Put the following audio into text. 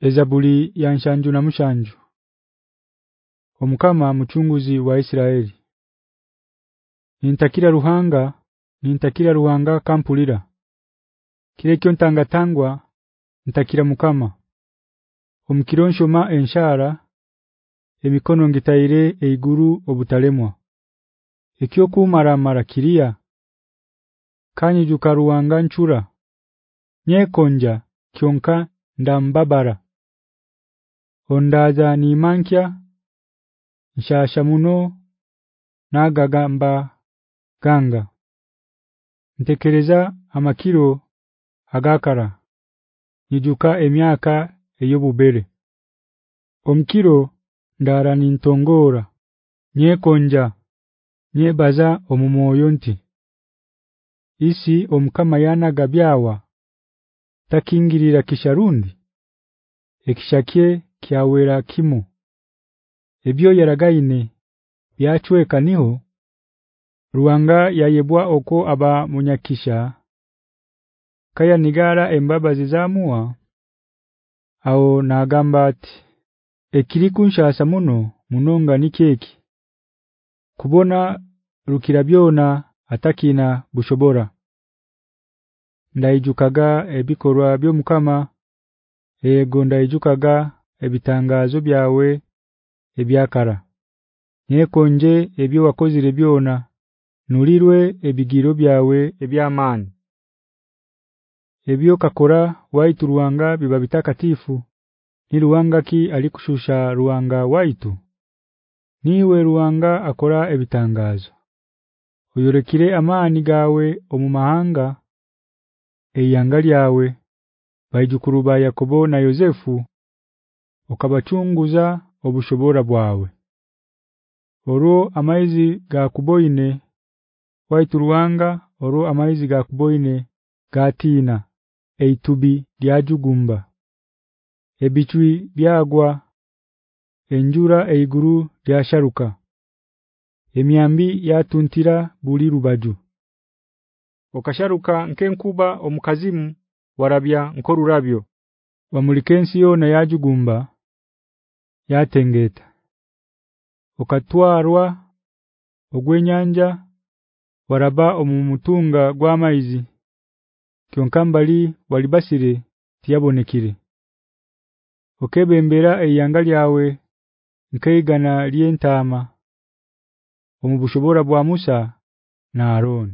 Ezabuli ya nshanju na mushanju. Omukama muchunguzi wa Isiraeli. Nintakira ruhanga nintakira ruhanga kampulira. Kile kyo ntangatangwa ntakira mukama. Omukironsho ma enshara emikono ngitaire eiguru obutalemwa. Ekyo kumara mara kiria Kanyi jukaruwanga nchura. Nyekonja kyonka ndambabara Ondaza ni mankya nshasha muno nagagamba ganga. Ntekereza amakiro agakara. Nijuka emyaka eyobubere. Omkiro ndara nintongora. Nyekonja nyebaza omumoyo nti Isi omukama yana gabyawa takingirira kisharundi ekishakye kyawera kimu. Ebyo yaragaine byachweka niho ruwanga yayebwa oko aba munyakisha. Kaya nigara embaba zizamua au nagamba ati ekirikunsha muno munonga nikeki kubona rukira byona atakina bushobora. Ndaijukaga ebikorwa byomukama ego ndaijukaga ebitangazo byawe ebyakara. Nyekonje ebyo wakozire byona nulirwe ebigiro byawe ebyamani Ebyo kakora waitu ruwanga biba bitakatifu niruwanga ki alikushusha ruwanga waitu Niwe ruwanga akora ebitangazo Uyorekire amani gawe omumahanga eyanga lyawe. Bayijukuru ba Yakobo na Yozefu okabachunguza obushobora bwawe Oro amaizi gakuboine waituruwanga oro amaizi gakuboine gatina eitubi lyajugumba ebichui byagwa enjura eiguru lyasharuka emyambi yatuntira buli rubaju okasharuka nkenkuba omukazimu warabya nkorurabyo wamulikensi yona yajugumba yatengeta. Okatwarwa ogwenyanja waraba omumutunga gwamaizi kyonkambali walibasire tiyabonekire. Okebembera eyanga lyawe nkaigana lyentama omubushobora bwa Musa na Aaron